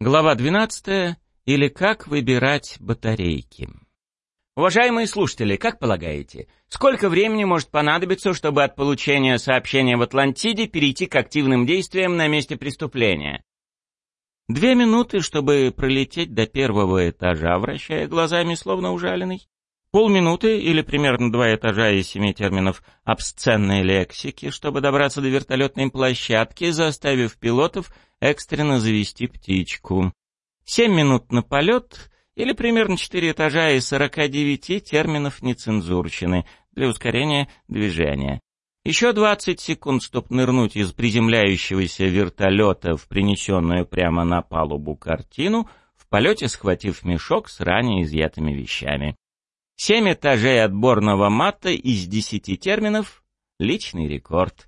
Глава 12. Или как выбирать батарейки. Уважаемые слушатели, как полагаете, сколько времени может понадобиться, чтобы от получения сообщения в Атлантиде перейти к активным действиям на месте преступления? Две минуты, чтобы пролететь до первого этажа, вращая глазами, словно ужаленный. Полминуты или примерно два этажа из семи терминов обсценной лексики, чтобы добраться до вертолетной площадки, заставив пилотов экстренно завести птичку. Семь минут на полет или примерно четыре этажа из сорока девяти терминов нецензурщины для ускорения движения. Еще двадцать секунд, чтобы нырнуть из приземляющегося вертолета в принесенную прямо на палубу картину, в полете схватив мешок с ранее изъятыми вещами. Семь этажей отборного мата из десяти терминов — личный рекорд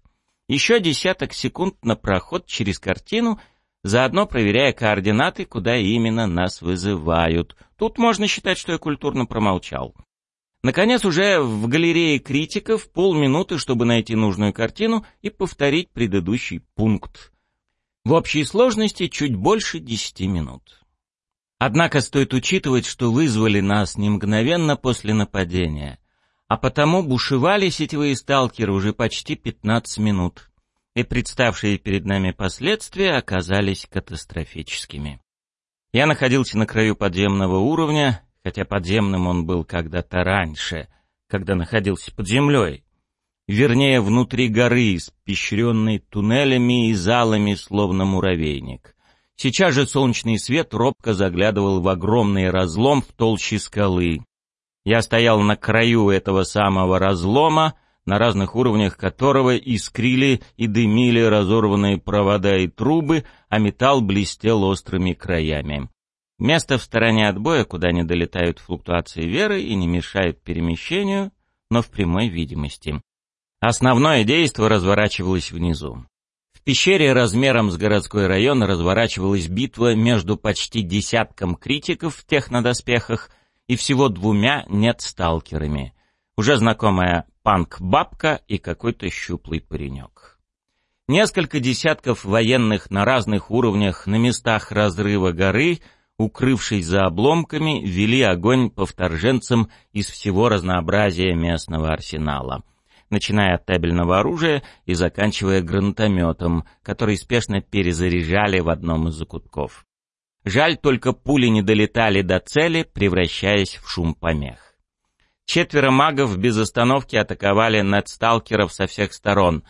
еще десяток секунд на проход через картину, заодно проверяя координаты, куда именно нас вызывают. Тут можно считать, что я культурно промолчал. Наконец, уже в галерее критиков полминуты, чтобы найти нужную картину и повторить предыдущий пункт. В общей сложности чуть больше десяти минут. Однако стоит учитывать, что вызвали нас не мгновенно после нападения а потому бушевали сетевые сталкеры уже почти 15 минут, и представшие перед нами последствия оказались катастрофическими. Я находился на краю подземного уровня, хотя подземным он был когда-то раньше, когда находился под землей. Вернее, внутри горы, испещренной туннелями и залами, словно муравейник. Сейчас же солнечный свет робко заглядывал в огромный разлом в толще скалы. Я стоял на краю этого самого разлома, на разных уровнях которого искрили и дымили разорванные провода и трубы, а металл блестел острыми краями. Место в стороне от боя, куда не долетают флуктуации веры и не мешают перемещению, но в прямой видимости. Основное действо разворачивалось внизу. В пещере размером с городской район разворачивалась битва между почти десятком критиков в технодоспехах и всего двумя нет-сталкерами. Уже знакомая панк-бабка и какой-то щуплый паренек. Несколько десятков военных на разных уровнях на местах разрыва горы, укрывшись за обломками, вели огонь по вторженцам из всего разнообразия местного арсенала начиная от табельного оружия и заканчивая гранатометом, который спешно перезаряжали в одном из закутков. Жаль, только пули не долетали до цели, превращаясь в шум помех. Четверо магов без остановки атаковали надсталкеров со всех сторон.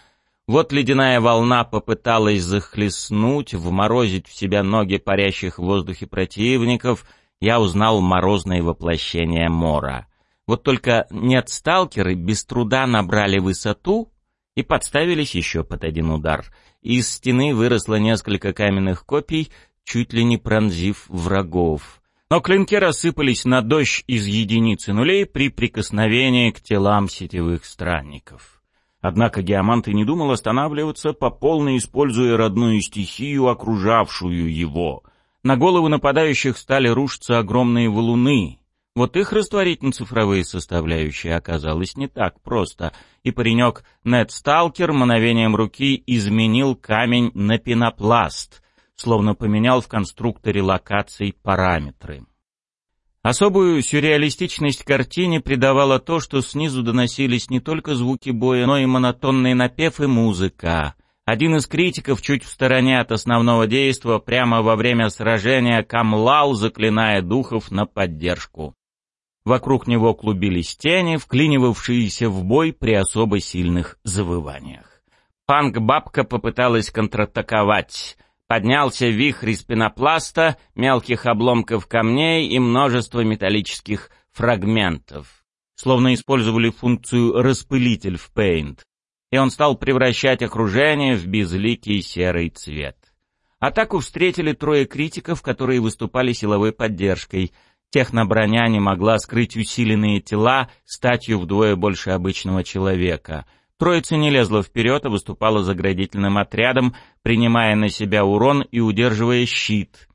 Вот ледяная волна попыталась захлестнуть, вморозить в себя ноги парящих в воздухе противников. Я узнал морозное воплощение Мора. Вот только нет сталкеры без труда набрали высоту и подставились еще под один удар. Из стены выросло несколько каменных копий, чуть ли не пронзив врагов. Но клинки рассыпались на дождь из единицы нулей при прикосновении к телам сетевых странников. Однако Геомант и не думал останавливаться, по полной используя родную стихию, окружавшую его. На головы нападающих стали рушиться огромные валуны. Вот их растворить на цифровые составляющие оказалось не так просто, и паренек Нед Сталкер мановением руки изменил камень на пенопласт — словно поменял в конструкторе локаций параметры. Особую сюрреалистичность картине придавало то, что снизу доносились не только звуки боя, но и монотонный напев и музыка. Один из критиков чуть в стороне от основного действа прямо во время сражения камлал, заклиная духов на поддержку. Вокруг него клубились тени, вклинивавшиеся в бой при особо сильных завываниях. Панк-бабка попыталась контратаковать — Поднялся вихрь из пенопласта, мелких обломков камней и множество металлических фрагментов. Словно использовали функцию «распылитель» в Paint. И он стал превращать окружение в безликий серый цвет. Атаку встретили трое критиков, которые выступали силовой поддержкой. Техноброня не могла скрыть усиленные тела статью вдвое больше обычного человека — Троица не лезла вперед, а выступала заградительным отрядом, принимая на себя урон и удерживая щит.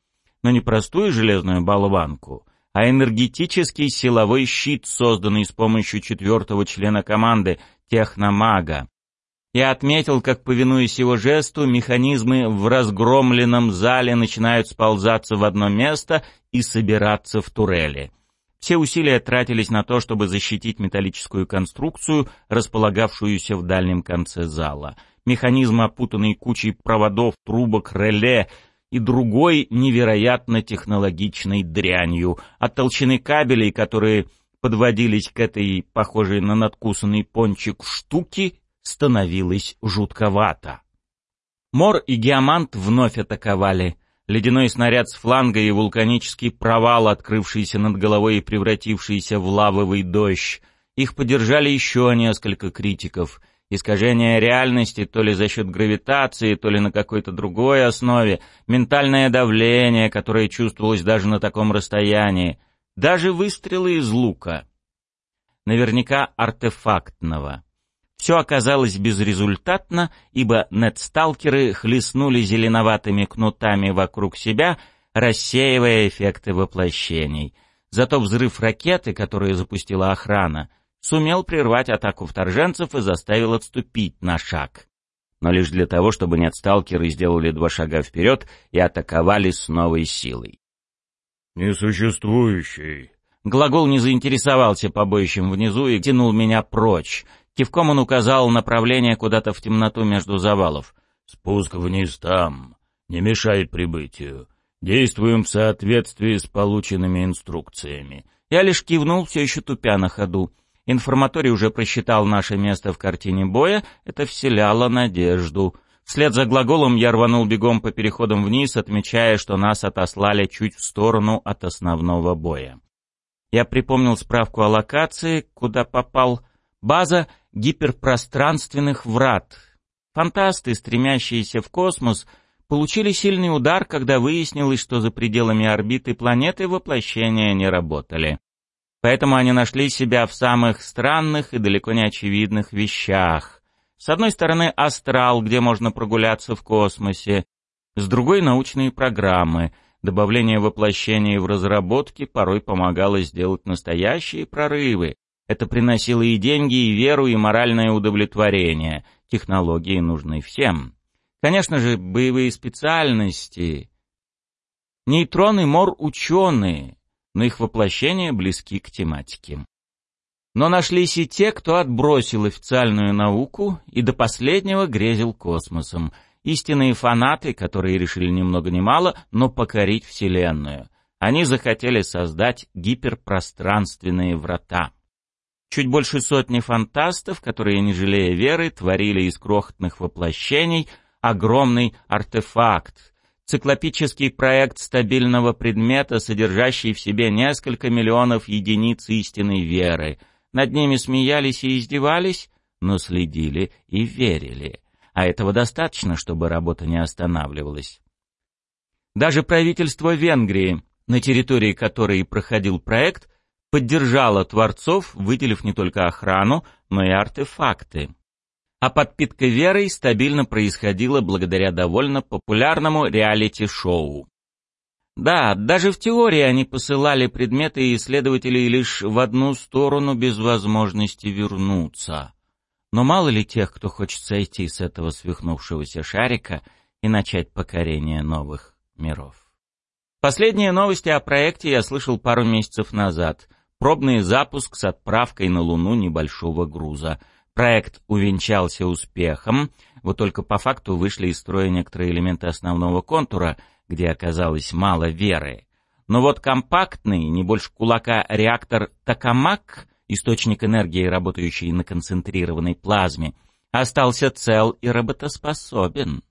Но не простую железную болванку, а энергетический силовой щит, созданный с помощью четвертого члена команды, техномага. Я отметил, как, повинуясь его жесту, механизмы в разгромленном зале начинают сползаться в одно место и собираться в турели. Все усилия тратились на то, чтобы защитить металлическую конструкцию, располагавшуюся в дальнем конце зала. Механизм, опутанный кучей проводов, трубок, реле и другой невероятно технологичной дрянью. От толщины кабелей, которые подводились к этой, похожей на надкусанный пончик, штуки, становилось жутковато. Мор и Геомант вновь атаковали. Ледяной снаряд с фланга и вулканический провал, открывшийся над головой и превратившийся в лавовый дождь. Их поддержали еще несколько критиков. Искажение реальности то ли за счет гравитации, то ли на какой-то другой основе, ментальное давление, которое чувствовалось даже на таком расстоянии, даже выстрелы из лука. Наверняка артефактного. Все оказалось безрезультатно, ибо нетсталкеры хлестнули зеленоватыми кнутами вокруг себя, рассеивая эффекты воплощений. Зато взрыв ракеты, которую запустила охрана, сумел прервать атаку вторженцев и заставил отступить на шаг. Но лишь для того, чтобы нетсталкеры сделали два шага вперед и атаковали с новой силой. «Несуществующий». Глагол не заинтересовался побоищем внизу и тянул меня прочь, Кивком он указал направление куда-то в темноту между завалов. «Спуск вниз там. Не мешает прибытию. Действуем в соответствии с полученными инструкциями». Я лишь кивнул, все еще тупя на ходу. Информаторий уже просчитал наше место в картине боя, это вселяло надежду. Вслед за глаголом я рванул бегом по переходам вниз, отмечая, что нас отослали чуть в сторону от основного боя. Я припомнил справку о локации, куда попал. База гиперпространственных врат. Фантасты, стремящиеся в космос, получили сильный удар, когда выяснилось, что за пределами орбиты планеты воплощения не работали. Поэтому они нашли себя в самых странных и далеко не очевидных вещах. С одной стороны, астрал, где можно прогуляться в космосе, с другой — научные программы. Добавление воплощений в разработке порой помогало сделать настоящие прорывы. Это приносило и деньги, и веру, и моральное удовлетворение. Технологии нужны всем. Конечно же, боевые специальности. Нейтроны мор ученые, но их воплощение близки к тематике. Но нашлись и те, кто отбросил официальную науку и до последнего грезил космосом. Истинные фанаты, которые решили ни много ни мало, но покорить Вселенную. Они захотели создать гиперпространственные врата. Чуть больше сотни фантастов, которые, не жалея веры, творили из крохотных воплощений огромный артефакт, циклопический проект стабильного предмета, содержащий в себе несколько миллионов единиц истинной веры. Над ними смеялись и издевались, но следили и верили. А этого достаточно, чтобы работа не останавливалась. Даже правительство Венгрии, на территории которой проходил проект, поддержала творцов, выделив не только охрану, но и артефакты. А подпитка верой стабильно происходила благодаря довольно популярному реалити-шоу. Да, даже в теории они посылали предметы исследователей лишь в одну сторону без возможности вернуться. Но мало ли тех, кто хочет сойти с этого свихнувшегося шарика и начать покорение новых миров. Последние новости о проекте я слышал пару месяцев назад. Пробный запуск с отправкой на Луну небольшого груза. Проект увенчался успехом, вот только по факту вышли из строя некоторые элементы основного контура, где оказалось мало веры. Но вот компактный, не больше кулака, реактор «Токамак», источник энергии, работающий на концентрированной плазме, остался цел и работоспособен.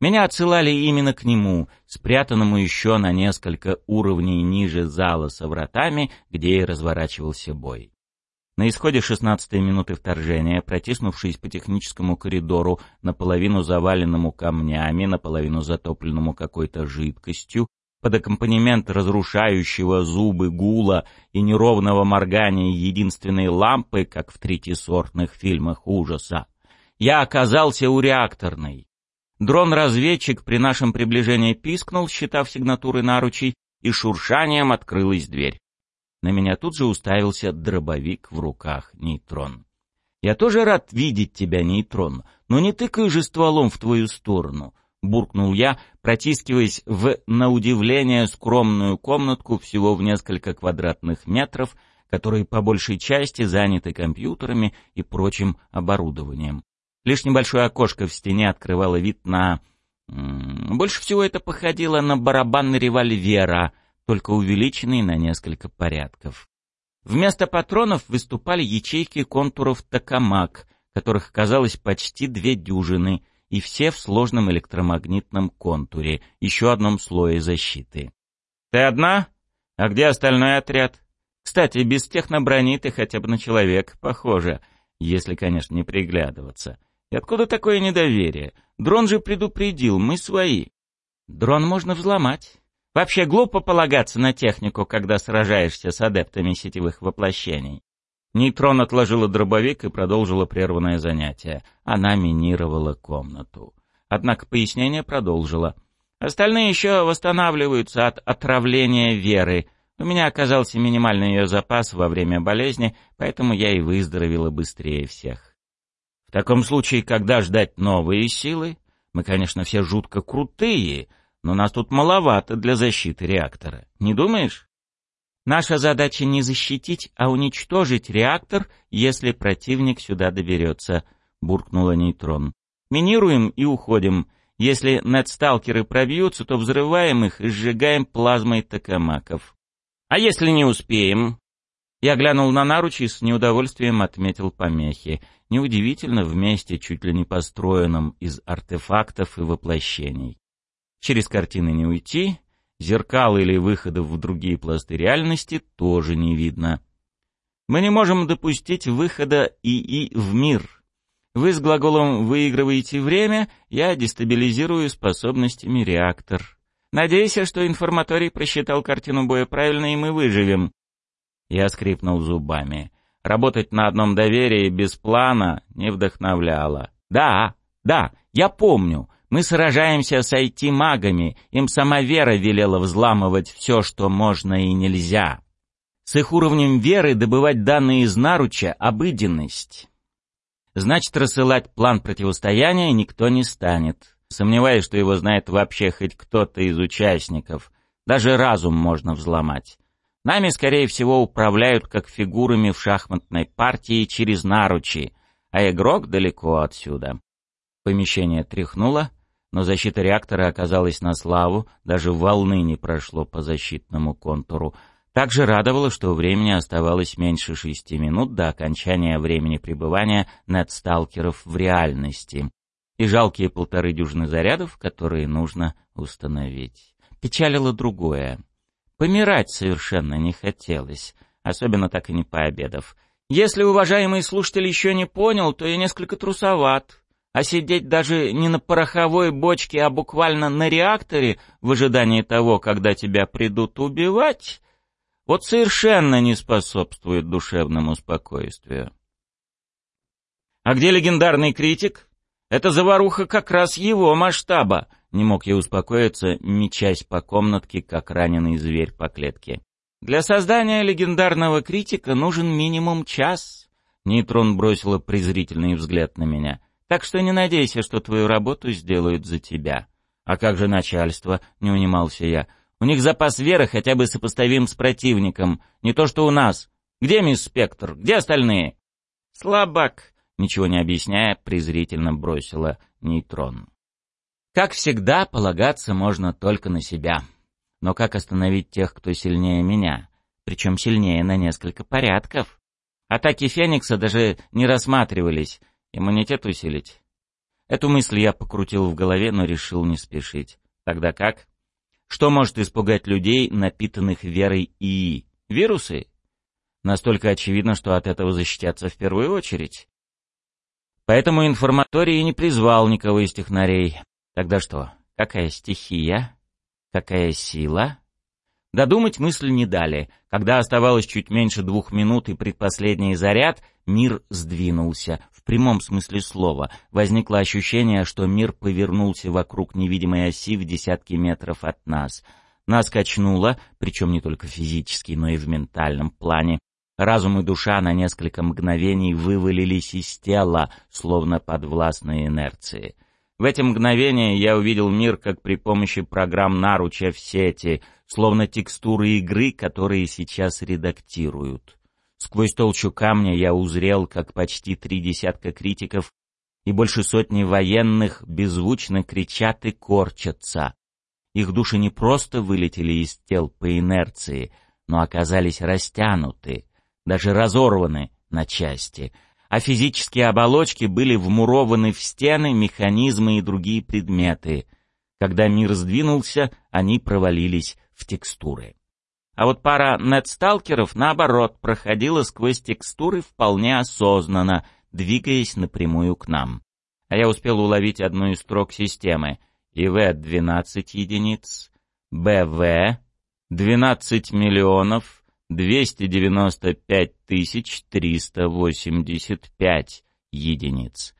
Меня отсылали именно к нему, спрятанному еще на несколько уровней ниже зала со вратами, где и разворачивался бой. На исходе шестнадцатой минуты вторжения, протиснувшись по техническому коридору, наполовину заваленному камнями, наполовину затопленному какой-то жидкостью, под аккомпанемент разрушающего зубы гула и неровного моргания единственной лампы, как в третьесортных фильмах ужаса, я оказался у реакторной. Дрон-разведчик при нашем приближении пискнул, считав сигнатуры наручей, и шуршанием открылась дверь. На меня тут же уставился дробовик в руках нейтрон. «Я тоже рад видеть тебя, нейтрон, но не тыкай же стволом в твою сторону», — буркнул я, протискиваясь в, на удивление, скромную комнатку всего в несколько квадратных метров, которые по большей части заняты компьютерами и прочим оборудованием. Лишь небольшое окошко в стене открывало вид на... Больше всего это походило на барабан револьвера, только увеличенный на несколько порядков. Вместо патронов выступали ячейки контуров токамак, которых оказалось почти две дюжины, и все в сложном электромагнитном контуре, еще одном слое защиты. «Ты одна? А где остальной отряд? Кстати, без техноброни ты хотя бы на человек похоже, если, конечно, не приглядываться. И откуда такое недоверие? Дрон же предупредил, мы свои. Дрон можно взломать. Вообще глупо полагаться на технику, когда сражаешься с адептами сетевых воплощений. Нейтрон отложила дробовик и продолжила прерванное занятие. Она минировала комнату. Однако пояснение продолжила. Остальные еще восстанавливаются от отравления веры. У меня оказался минимальный ее запас во время болезни, поэтому я и выздоровела быстрее всех. В таком случае, когда ждать новые силы? Мы, конечно, все жутко крутые, но нас тут маловато для защиты реактора. Не думаешь? Наша задача не защитить, а уничтожить реактор, если противник сюда доберется, буркнула нейтрон. Минируем и уходим. Если нетсталкеры пробьются, то взрываем их и сжигаем плазмой токамаков. А если не успеем? Я глянул на наручи и с неудовольствием отметил помехи. Неудивительно в месте, чуть ли не построенном из артефактов и воплощений. Через картины не уйти, зеркал или выходов в другие пласты реальности тоже не видно. Мы не можем допустить выхода ИИ в мир. Вы с глаголом «выигрываете время», я дестабилизирую способностями реактор. Надейся, что информаторий просчитал картину боя правильно, и мы выживем. Я скрипнул зубами. Работать на одном доверии без плана не вдохновляло. Да, да, я помню. Мы сражаемся с IT-магами. Им сама Вера велела взламывать все, что можно и нельзя. С их уровнем веры добывать данные из наруча — обыденность. Значит, рассылать план противостояния никто не станет. Сомневаюсь, что его знает вообще хоть кто-то из участников. Даже разум можно взломать. Нами, скорее всего, управляют как фигурами в шахматной партии через наручи, а игрок далеко отсюда. Помещение тряхнуло, но защита реактора оказалась на славу, даже волны не прошло по защитному контуру. Также радовало, что времени оставалось меньше шести минут до окончания времени пребывания нетсталкеров в реальности и жалкие полторы дюжины зарядов, которые нужно установить. Печалило другое. Помирать совершенно не хотелось, особенно так и не пообедав. Если уважаемый слушатель еще не понял, то я несколько трусоват. А сидеть даже не на пороховой бочке, а буквально на реакторе в ожидании того, когда тебя придут убивать, вот совершенно не способствует душевному спокойствию. А где легендарный критик? Это заваруха как раз его масштаба, не мог я успокоиться, мечась по комнатке, как раненый зверь по клетке. Для создания легендарного критика нужен минимум час. Нейтрон бросила презрительный взгляд на меня. Так что не надейся, что твою работу сделают за тебя. А как же начальство? Не унимался я. У них запас веры хотя бы сопоставим с противником. Не то что у нас. Где мисс Спектр? Где остальные? Слабак, ничего не объясняя, презрительно бросила нейтрон. Как всегда, полагаться можно только на себя. Но как остановить тех, кто сильнее меня? Причем сильнее на несколько порядков. Атаки Феникса даже не рассматривались. Иммунитет усилить. Эту мысль я покрутил в голове, но решил не спешить. Тогда как? Что может испугать людей, напитанных верой ИИ? Вирусы? Настолько очевидно, что от этого защитятся в первую очередь. Поэтому информаторий не призвал никого из технарей. Тогда что? Какая стихия? Какая сила? Додумать мысль не дали. Когда оставалось чуть меньше двух минут и предпоследний заряд, мир сдвинулся. В прямом смысле слова. Возникло ощущение, что мир повернулся вокруг невидимой оси в десятки метров от нас. Нас качнуло, причем не только физически, но и в ментальном плане. Разум и душа на несколько мгновений вывалились из тела, словно подвластные инерции. В эти мгновения я увидел мир как при помощи программ наруча в сети, словно текстуры игры, которые сейчас редактируют. Сквозь толщу камня я узрел, как почти три десятка критиков и больше сотни военных беззвучно кричат и корчатся. Их души не просто вылетели из тел по инерции, но оказались растянуты, даже разорваны на части, а физические оболочки были вмурованы в стены, механизмы и другие предметы. Когда мир сдвинулся, они провалились в текстуры. А вот пара нетсталкеров, наоборот, проходила сквозь текстуры вполне осознанно, двигаясь напрямую к нам. А я успел уловить одну из строк системы. ИВ 12 единиц, БВ 12 миллионов 295 тысяч 385 единиц.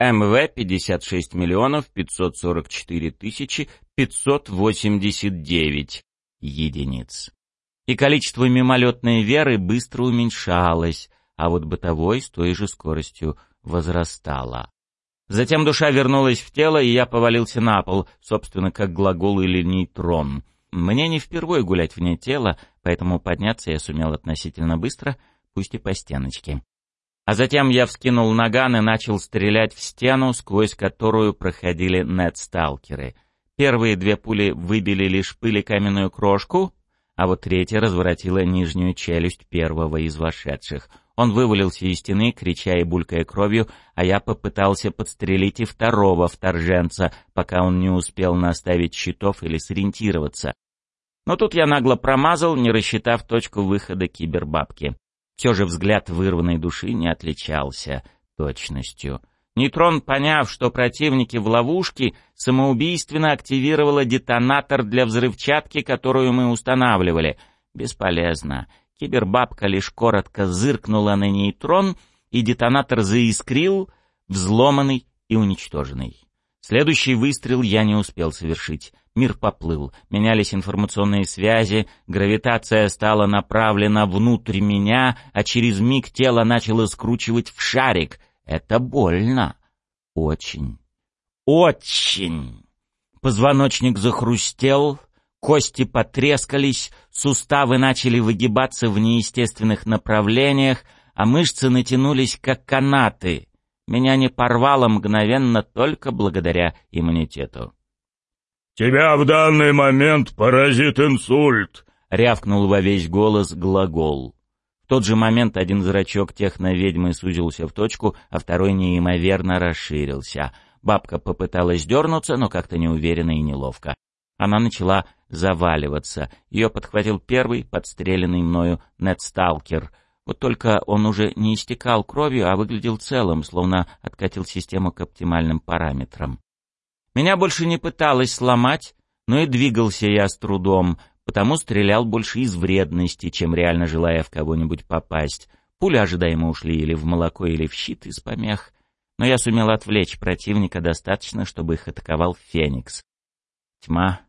МВ 56 миллионов 544 тысячи 589 единиц. И количество мимолетной веры быстро уменьшалось, а вот бытовой с той же скоростью возрастало. Затем душа вернулась в тело, и я повалился на пол, собственно, как глагол или нейтрон. Мне не впервые гулять вне тела, поэтому подняться я сумел относительно быстро, пусть и по стеночке. А затем я вскинул наган и начал стрелять в стену, сквозь которую проходили нетсталкеры. Первые две пули выбили лишь пыли каменную крошку, а вот третья разворотила нижнюю челюсть первого из вошедших. Он вывалился из стены, крича и булькая кровью, а я попытался подстрелить и второго вторженца, пока он не успел наставить щитов или сориентироваться. Но тут я нагло промазал, не рассчитав точку выхода кибербабки. Все же взгляд вырванной души не отличался точностью. Нейтрон, поняв, что противники в ловушке, самоубийственно активировала детонатор для взрывчатки, которую мы устанавливали. Бесполезно. Кибербабка лишь коротко зыркнула на нейтрон, и детонатор заискрил, взломанный и уничтоженный. Следующий выстрел я не успел совершить. Мир поплыл, менялись информационные связи, гравитация стала направлена внутрь меня, а через миг тело начало скручивать в шарик. Это больно. Очень. Очень. Позвоночник захрустел, кости потрескались, суставы начали выгибаться в неестественных направлениях, а мышцы натянулись как канаты. Меня не порвало мгновенно только благодаря иммунитету. «Тебя в данный момент поразит инсульт!» — рявкнул во весь голос глагол. В тот же момент один зрачок техноведьмы сузился в точку, а второй неимоверно расширился. Бабка попыталась дернуться, но как-то неуверенно и неловко. Она начала заваливаться. Ее подхватил первый, подстреленный мною, Нетсталкер. Вот только он уже не истекал кровью, а выглядел целым, словно откатил систему к оптимальным параметрам. Меня больше не пыталось сломать, но и двигался я с трудом, потому стрелял больше из вредности, чем реально желая в кого-нибудь попасть. Пули ожидаемо ушли или в молоко, или в щит из помех. Но я сумел отвлечь противника достаточно, чтобы их атаковал Феникс. Тьма,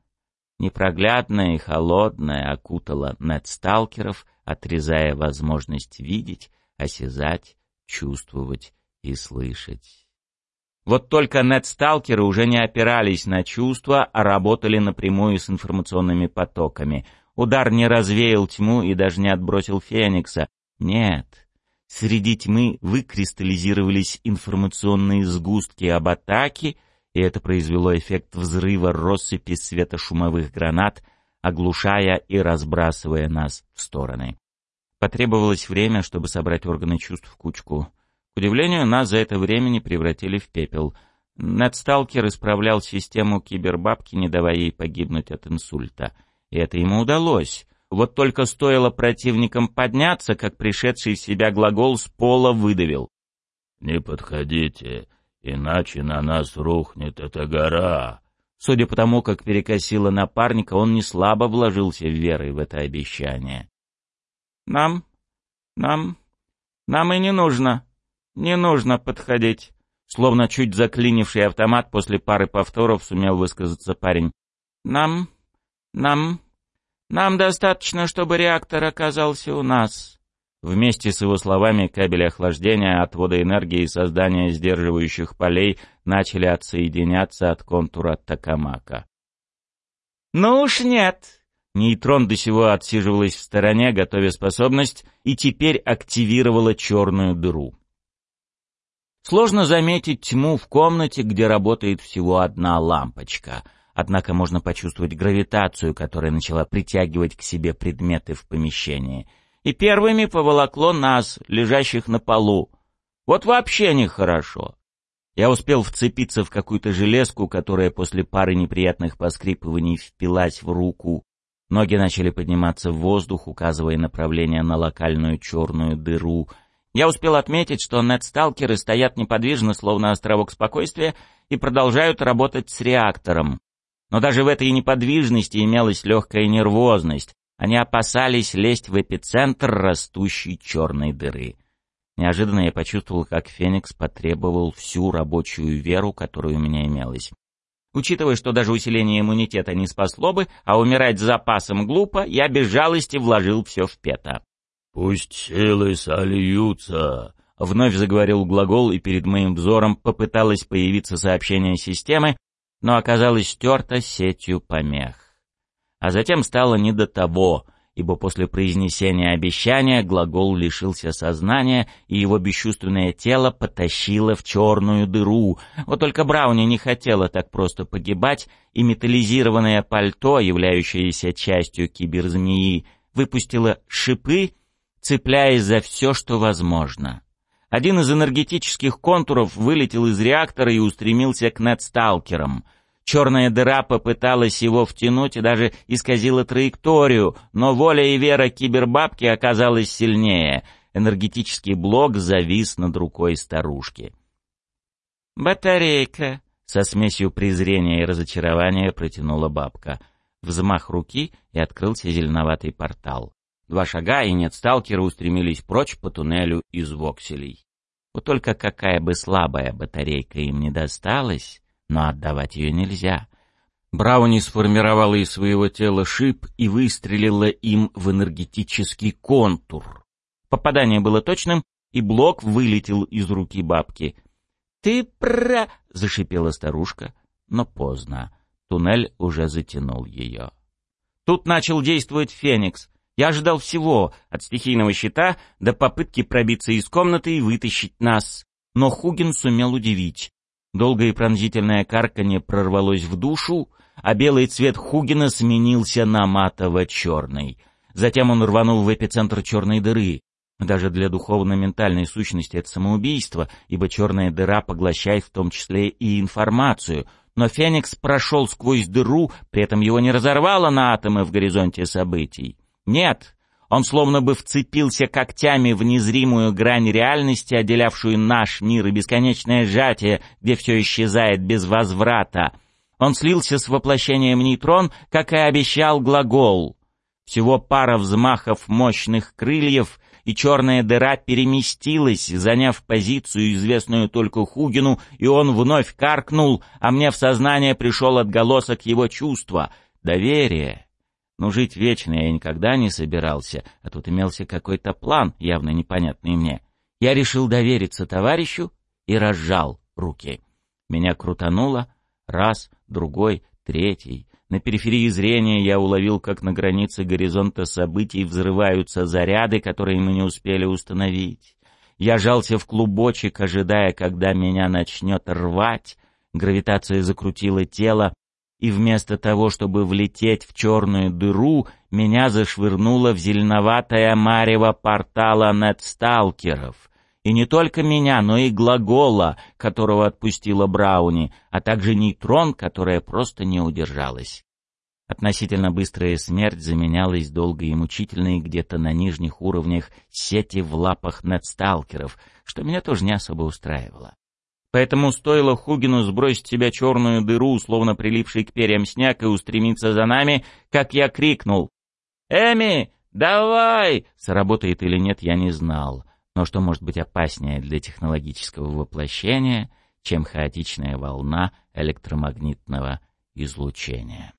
непроглядная и холодная, окутала нетсталкеров, отрезая возможность видеть, осязать, чувствовать и слышать. Вот только нетсталкеры уже не опирались на чувства, а работали напрямую с информационными потоками. Удар не развеял тьму и даже не отбросил Феникса. Нет. Среди тьмы выкристаллизировались информационные сгустки об атаке, и это произвело эффект взрыва россыпи светошумовых гранат, оглушая и разбрасывая нас в стороны. Потребовалось время, чтобы собрать органы чувств в кучку. К удивлению, нас за это время не превратили в пепел. Надсталкер исправлял систему кибербабки, не давая ей погибнуть от инсульта. И это ему удалось. Вот только стоило противникам подняться, как пришедший в себя глагол с пола выдавил. «Не подходите, иначе на нас рухнет эта гора». Судя по тому, как перекосило напарника, он не слабо вложился верой в это обещание. «Нам? Нам? Нам и не нужно», «Не нужно подходить», — словно чуть заклинивший автомат после пары повторов сумел высказаться парень. «Нам... нам... нам достаточно, чтобы реактор оказался у нас. Вместе с его словами кабели охлаждения, отвода энергии и создания сдерживающих полей начали отсоединяться от контура Такамака. «Ну уж нет!» Нейтрон до сего отсиживалась в стороне, готовя способность, и теперь активировала черную дыру. Сложно заметить тьму в комнате, где работает всего одна лампочка. Однако можно почувствовать гравитацию, которая начала притягивать к себе предметы в помещении. И первыми поволокло нас, лежащих на полу. Вот вообще нехорошо. Я успел вцепиться в какую-то железку, которая после пары неприятных поскрипываний впилась в руку. Ноги начали подниматься в воздух, указывая направление на локальную черную дыру. Я успел отметить, что нетсталкеры стоят неподвижно, словно островок спокойствия, и продолжают работать с реактором. Но даже в этой неподвижности имелась легкая нервозность. Они опасались лезть в эпицентр растущей черной дыры. Неожиданно я почувствовал, как Феникс потребовал всю рабочую веру, которая у меня имелась. Учитывая, что даже усиление иммунитета не спасло бы, а умирать с запасом глупо, я без жалости вложил все в пета. «Пусть силы сольются», — вновь заговорил глагол, и перед моим взором попыталось появиться сообщение системы, но оказалось стерто сетью помех. А затем стало не до того — ибо после произнесения обещания глагол лишился сознания, и его бесчувственное тело потащило в черную дыру. Вот только Брауни не хотела так просто погибать, и металлизированное пальто, являющееся частью киберзмеи, выпустило шипы, цепляясь за все, что возможно. Один из энергетических контуров вылетел из реактора и устремился к нетсталкерам — Черная дыра попыталась его втянуть и даже исказила траекторию, но воля и вера кибербабки оказалась сильнее. Энергетический блок завис над рукой старушки. «Батарейка!» — со смесью презрения и разочарования протянула бабка. Взмах руки, и открылся зеленоватый портал. Два шага, и нет сталкера устремились прочь по туннелю из вокселей. Вот только какая бы слабая батарейка им не досталась, но отдавать ее нельзя. Брауни сформировала из своего тела шип и выстрелила им в энергетический контур. Попадание было точным, и блок вылетел из руки бабки. «Ты про...» — зашипела старушка, но поздно. Туннель уже затянул ее. Тут начал действовать Феникс. Я ожидал всего, от стихийного щита до попытки пробиться из комнаты и вытащить нас. Но Хугин сумел удивить. Долгое и пронзительное карканье прорвалось в душу, а белый цвет Хугина сменился на матово-черный. Затем он рванул в эпицентр черной дыры. Даже для духовно-ментальной сущности это самоубийство, ибо черная дыра поглощает в том числе и информацию. Но Феникс прошел сквозь дыру, при этом его не разорвало на атомы в горизонте событий. Нет, он словно бы вцепился когтями в незримую грань реальности, отделявшую наш мир и бесконечное сжатие, где все исчезает без возврата. Он слился с воплощением нейтрон, как и обещал глагол. Всего пара взмахов мощных крыльев, и черная дыра переместилась, заняв позицию, известную только Хугину, и он вновь каркнул, а мне в сознание пришел отголосок его чувства — доверие. Но жить вечно я никогда не собирался, а тут имелся какой-то план, явно непонятный мне. Я решил довериться товарищу и разжал руки. Меня крутануло. Раз, другой, третий. На периферии зрения я уловил, как на границе горизонта событий взрываются заряды, которые мы не успели установить. Я жался в клубочек, ожидая, когда меня начнет рвать. Гравитация закрутила тело, и вместо того, чтобы влететь в черную дыру, меня зашвырнуло в зеленоватое марево портала нетсталкеров. И не только меня, но и глагола, которого отпустила Брауни, а также нейтрон, которая просто не удержалась. Относительно быстрая смерть заменялась долгой и мучительной где-то на нижних уровнях сети в лапах нетсталкеров, что меня тоже не особо устраивало. Поэтому стоило Хугину сбросить себя черную дыру, словно прилипший к перьям снег, и устремиться за нами, как я крикнул. «Эми, давай!» Сработает или нет, я не знал. Но что может быть опаснее для технологического воплощения, чем хаотичная волна электромагнитного излучения?